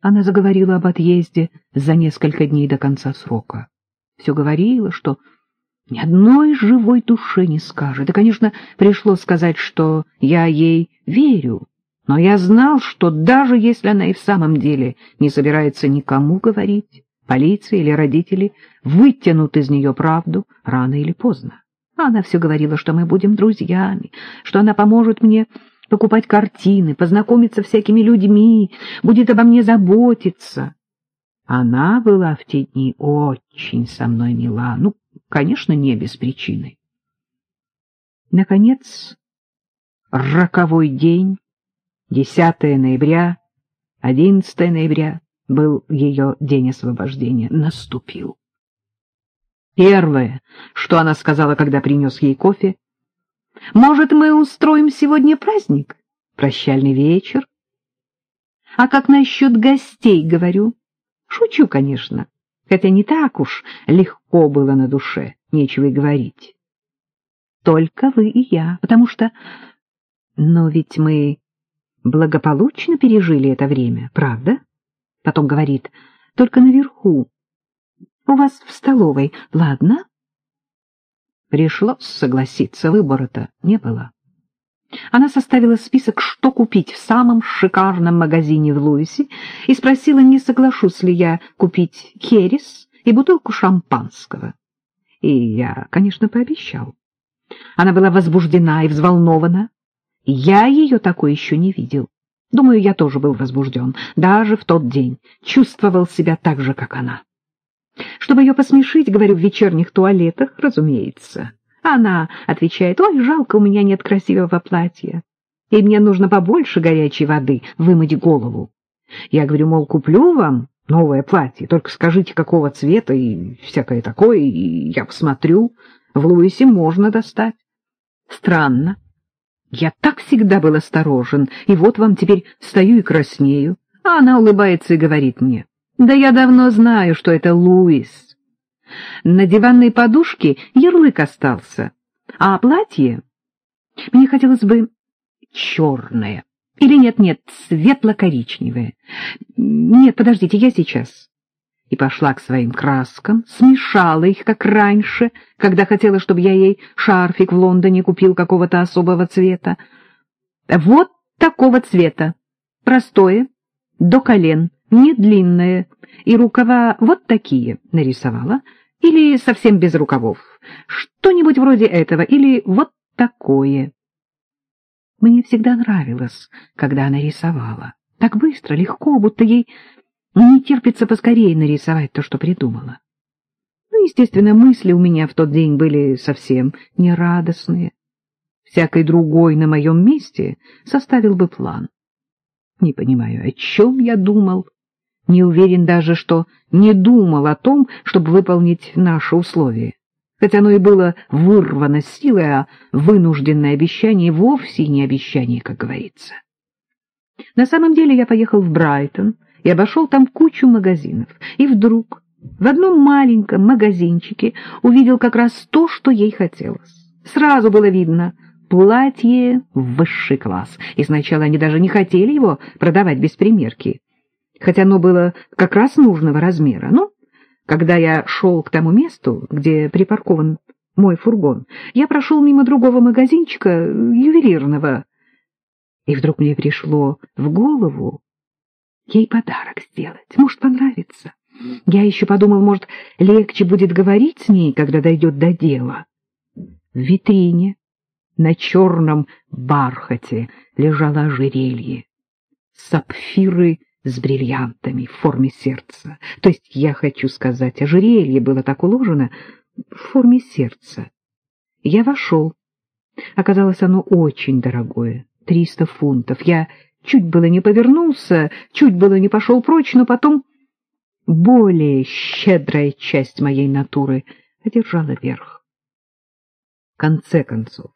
Она заговорила об отъезде за несколько дней до конца срока. Все говорила, что ни одной живой душе не скажет. И, конечно, пришлось сказать, что я ей верю, но я знал, что даже если она и в самом деле не собирается никому говорить, полиция или родители вытянут из нее правду рано или поздно. Она все говорила, что мы будем друзьями, что она поможет мне покупать картины, познакомиться всякими людьми, будет обо мне заботиться. Она была в те дни очень со мной мила, ну, конечно, не без причины. Наконец, роковой день, 10 ноября, 11 ноября, был ее день освобождения, наступил. Первое, что она сказала, когда принес ей кофе, «Может, мы устроим сегодня праздник? Прощальный вечер?» «А как насчет гостей, говорю?» «Шучу, конечно, хотя не так уж легко было на душе, нечего и говорить. Только вы и я, потому что... Но ведь мы благополучно пережили это время, правда?» Потом говорит, «Только наверху, у вас в столовой, ладно? Пришлось согласиться, выбора-то не было. Она составила список, что купить в самом шикарном магазине в Луисе, и спросила, не соглашусь ли я купить херес и бутылку шампанского. И я, конечно, пообещал. Она была возбуждена и взволнована. Я ее такой еще не видел. Думаю, я тоже был возбужден, даже в тот день, чувствовал себя так же, как она. Чтобы ее посмешить, говорю, в вечерних туалетах, разумеется. Она отвечает, ой, жалко, у меня нет красивого платья, и мне нужно побольше горячей воды вымыть голову. Я говорю, мол, куплю вам новое платье, только скажите, какого цвета и всякое такое, и я посмотрю. В Луисе можно достать. Странно. Я так всегда был осторожен, и вот вам теперь стою и краснею. А она улыбается и говорит мне, да я давно знаю, что это Луис. На диванной подушке ярлык остался, а платье... Мне хотелось бы черное. Или нет-нет, светло-коричневое. Нет, подождите, я сейчас. И пошла к своим краскам, смешала их, как раньше, когда хотела, чтобы я ей шарфик в Лондоне купил какого-то особого цвета. Вот такого цвета. Простое, до колен, не длинное, и рукава вот такие нарисовала, или совсем без рукавов, что-нибудь вроде этого, или вот такое. Мне всегда нравилось, когда она рисовала. Так быстро, легко, будто ей не терпится поскорее нарисовать то, что придумала. Ну, естественно, мысли у меня в тот день были совсем нерадостные. Всякой другой на моем месте составил бы план. Не понимаю, о чем я думал. Не уверен даже, что не думал о том, чтобы выполнить наши условия. Хотя оно и было вырвано силой, а вынужденное обещание вовсе не обещание, как говорится. На самом деле я поехал в Брайтон и обошел там кучу магазинов. И вдруг в одном маленьком магазинчике увидел как раз то, что ей хотелось. Сразу было видно — платье в высший класс, и сначала они даже не хотели его продавать без примерки хотя оно было как раз нужного размера. Но когда я шел к тому месту, где припаркован мой фургон, я прошел мимо другого магазинчика, ювелирного, и вдруг мне пришло в голову ей подарок сделать, может, понравится. Я еще подумал, может, легче будет говорить с ней, когда дойдет до дела. В витрине на черном бархате лежало ожерелье. Сапфиры с бриллиантами в форме сердца. То есть, я хочу сказать, ожерелье было так уложено в форме сердца. Я вошел. Оказалось, оно очень дорогое, триста фунтов. Я чуть было не повернулся, чуть было не пошел прочь, но потом более щедрая часть моей натуры одержала верх. В конце концов,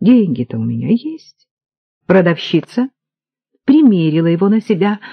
деньги-то у меня есть. Продавщица примерила его на себя —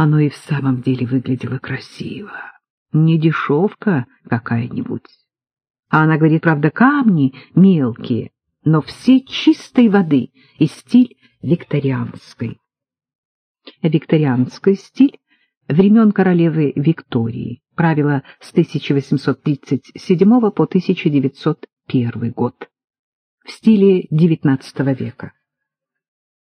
оно и в самом деле выглядело красиво. Не дешевка какая-нибудь. А она говорит, правда, камни мелкие, но все чистой воды и стиль викторианской. Викторианский стиль времен королевы Виктории, правила с 1837 по 1901 год, в стиле XIX века.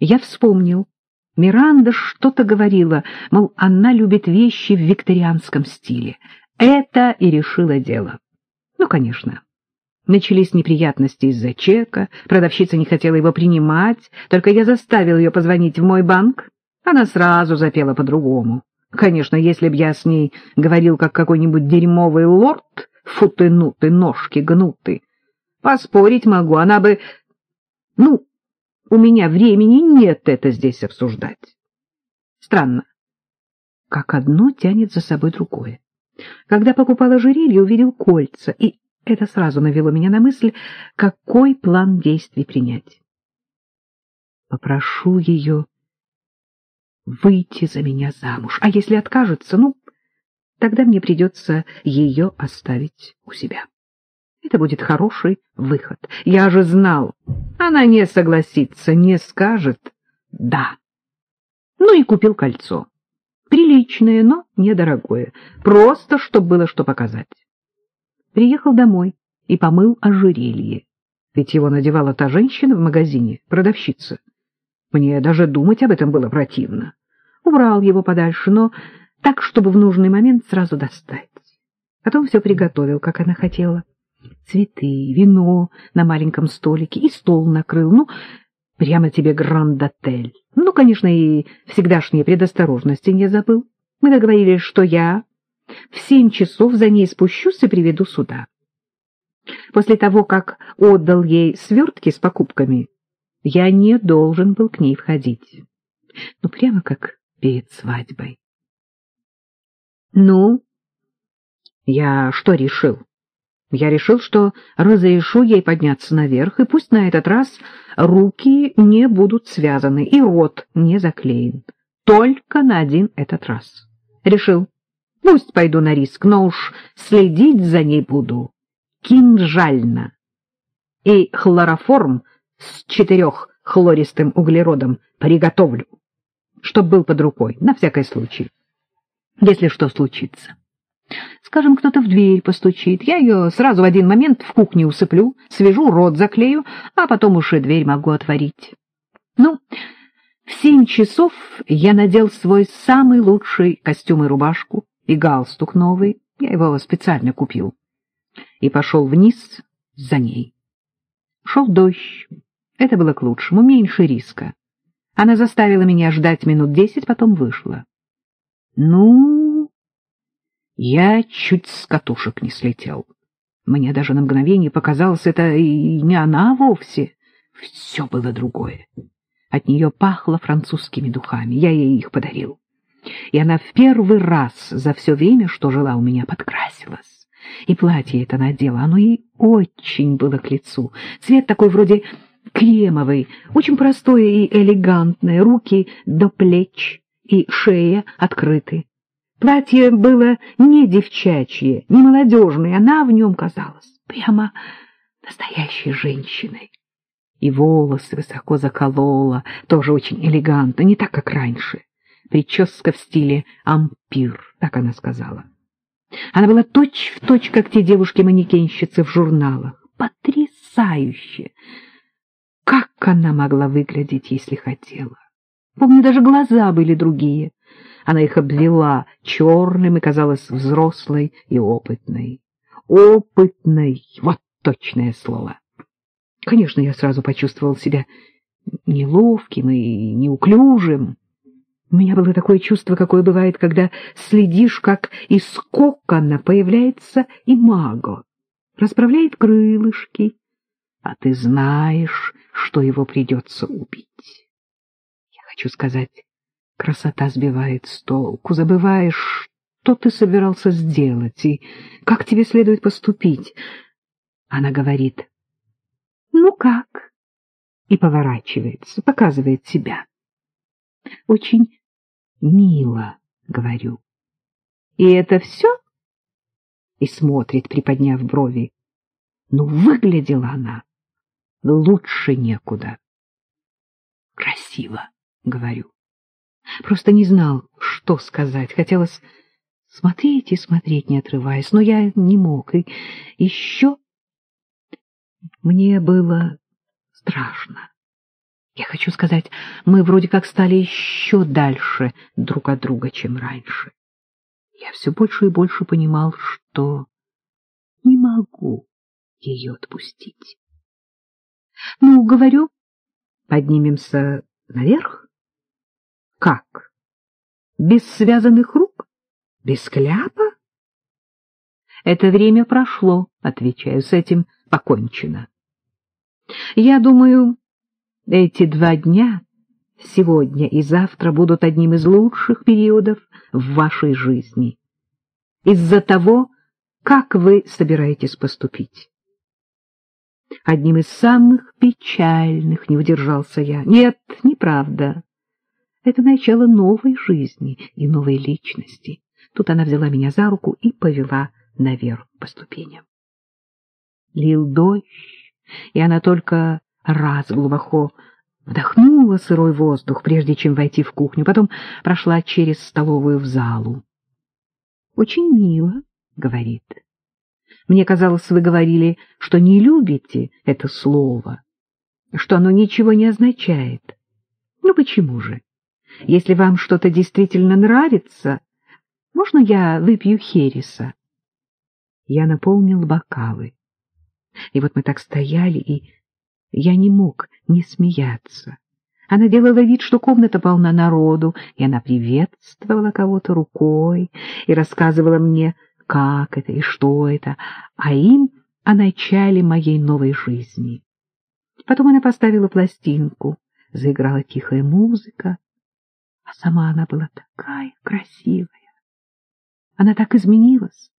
Я вспомнил, Миранда что-то говорила, мол, она любит вещи в викторианском стиле. Это и решило дело. Ну, конечно. Начались неприятности из-за чека, продавщица не хотела его принимать, только я заставил ее позвонить в мой банк. Она сразу запела по-другому. Конечно, если б я с ней говорил, как какой-нибудь дерьмовый лорд, футы-нуты, ножки гнуты, поспорить могу, она бы... Ну, у меня времени нет это здесь обсуждать. Странно, как одно тянет за собой другое. Когда покупал ожерелье, увидел кольца, и это сразу навело меня на мысль, какой план действий принять. Попрошу ее выйти за меня замуж, а если откажется, ну, тогда мне придется ее оставить у себя. Это будет хороший выход. Я же знал, она не согласится, не скажет «да». Ну и купил кольцо. Приличное, но недорогое. Просто, чтобы было что показать. Приехал домой и помыл ожерелье. Ведь его надевала та женщина в магазине, продавщица. Мне даже думать об этом было противно. Убрал его подальше, но так, чтобы в нужный момент сразу достать. Потом все приготовил, как она хотела. Цветы, вино на маленьком столике и стол накрыл. Ну, прямо тебе гранд-отель. Ну, конечно, и всегдашние предосторожности не забыл. Мы договорились, что я в семь часов за ней спущусь и приведу сюда. После того, как отдал ей свертки с покупками, я не должен был к ней входить. Ну, прямо как перед свадьбой. Ну, я что решил? Я решил, что разрешу ей подняться наверх, и пусть на этот раз руки не будут связаны и рот не заклеен. Только на один этот раз. Решил. Пусть пойду на риск, но уж следить за ней буду кинжально. И хлороформ с четырех хлористым углеродом приготовлю, чтоб был под рукой, на всякий случай, если что случится. Скажем, кто-то в дверь постучит, я ее сразу в один момент в кухне усыплю, свяжу, рот заклею, а потом уж и дверь могу отворить. Ну, в семь часов я надел свой самый лучший костюм и рубашку, и галстук новый, я его специально купил, и пошел вниз за ней. Шел дождь, это было к лучшему, меньше риска. Она заставила меня ждать минут десять, потом вышла. Ну, я чуть с катушек не слетел. Мне даже на мгновение показалось, это и не она вовсе. Все было другое. От нее пахло французскими духами, я ей их подарил и она в первый раз за все время, что жила у меня, подкрасилась. И платье это надела, оно ей очень было к лицу. Цвет такой вроде кремовый, очень простое и элегантное, руки до плеч и шея открыты. Платье было не девчачье, не молодежное, она в нем казалась прямо настоящей женщиной. И волосы высоко заколола, тоже очень элегантно, не так, как раньше прическа в стиле ампир, так она сказала. Она была точь-в-точь, точь, как те девушки-манекенщицы в журналах. Потрясающе! Как она могла выглядеть, если хотела? Помню, даже глаза были другие. Она их обвела черным и казалась взрослой и опытной. Опытной — вот точное слово. Конечно, я сразу почувствовал себя неловким и неуклюжим. У меня было такое чувство, какое бывает, когда следишь, как из кокона появляется и маго, расправляет крылышки, а ты знаешь, что его придется убить. Я хочу сказать, красота сбивает с толку, забываешь, что ты собирался сделать и как тебе следует поступить. Она говорит, ну как? И поворачивается, показывает себя. Очень мило, говорю. И это все? И смотрит, приподняв брови. Ну, выглядела она лучше некуда. Красиво, говорю. Просто не знал, что сказать. Хотелось смотреть и смотреть, не отрываясь, но я не мог. И еще мне было страшно. Я хочу сказать, мы вроде как стали еще дальше друг от друга, чем раньше. Я все больше и больше понимал, что не могу ее отпустить. Ну, говорю, поднимемся наверх. Как? Без связанных рук? Без кляпа? Это время прошло, отвечаю, с этим покончено. Я думаю, эти два дня, сегодня и завтра, будут одним из лучших периодов в вашей жизни. Из-за того, как вы собираетесь поступить. Одним из самых печальных не удержался я. Нет, неправда. Это начало новой жизни и новой личности. Тут она взяла меня за руку и повела наверх по ступеням. Лил дождь, и она только раз глубоко вдохнула сырой воздух, прежде чем войти в кухню, потом прошла через столовую в залу. — Очень мило, — говорит. — Мне казалось, вы говорили, что не любите это слово, что оно ничего не означает. Ну почему же? Если вам что-то действительно нравится, можно я выпью хереса? Я наполнил бокалы. И вот мы так стояли и я не мог не смеяться. Она делала вид, что комната полна народу, и она приветствовала кого-то рукой и рассказывала мне, как это и что это, а им о начале моей новой жизни. Потом она поставила пластинку, заиграла тихая музыка, а сама она была такая красивая. Она так изменилась,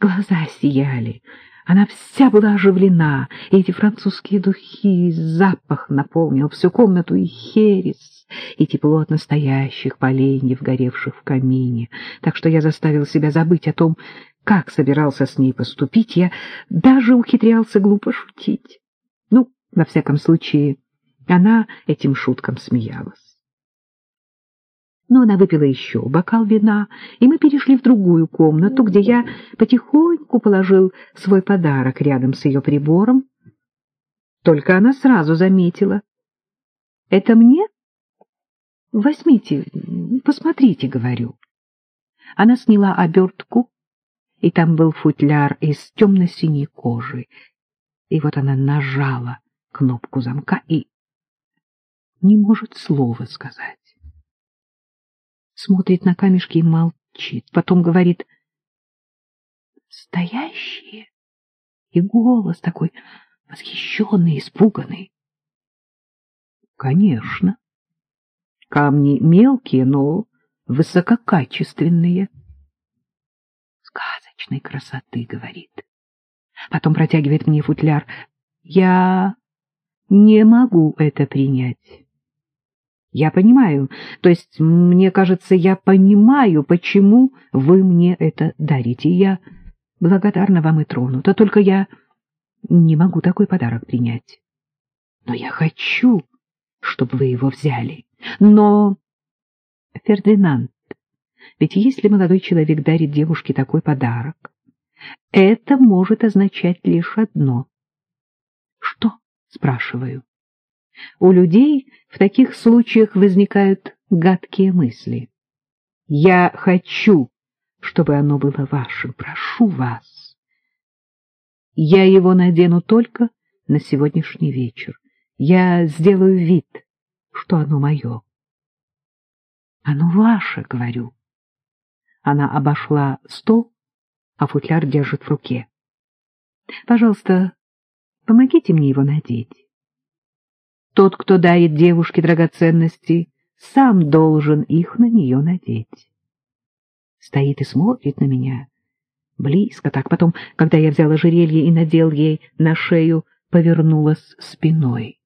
глаза сияли, она вся была оживлена, и эти французские духи, запах наполнил всю комнату, и херес, и тепло от настоящих поленьев, горевших в камине. Так что я заставил себя забыть о том, как собирался с ней поступить. Я даже ухитрялся глупо шутить. Ну, во всяком случае, она этим шуткам смеялась но она выпила еще бокал вина, и мы перешли в другую комнату, где я потихоньку положил свой подарок рядом с ее прибором. Только она сразу заметила. — Это мне? — Возьмите, посмотрите, — говорю. Она сняла обертку, и там был футляр из темно-синей кожи. И вот она нажала кнопку замка и не может слова сказать смотрит на камешки и молчит. Потом говорит «Стоящие!» И голос такой восхищенный, испуганный. Конечно. Камни мелкие, но высококачественные. Сказочной красоты, говорит. Потом протягивает мне футляр. Я не могу это принять. Я понимаю, то есть, мне кажется, я понимаю, почему вы мне это дарите. Я благодарна вам и тронута, только я не могу такой подарок принять. Но я хочу, чтобы вы его взяли. Но, Фердинанд, ведь если молодой человек дарит девушке такой подарок, это может означать лишь одно. — Что? — спрашиваю. У людей в таких случаях возникают гадкие мысли. Я хочу, чтобы оно было вашим, прошу вас. Я его надену только на сегодняшний вечер. Я сделаю вид, что оно мое. Оно ваше, говорю. Она обошла стол, а футляр держит в руке. Пожалуйста, помогите мне его надеть. Тот, кто дарит девушке драгоценности, сам должен их на нее надеть. Стоит и смотрит на меня. Близко так. Потом, когда я взял ожерелье и надел ей на шею, повернулась спиной.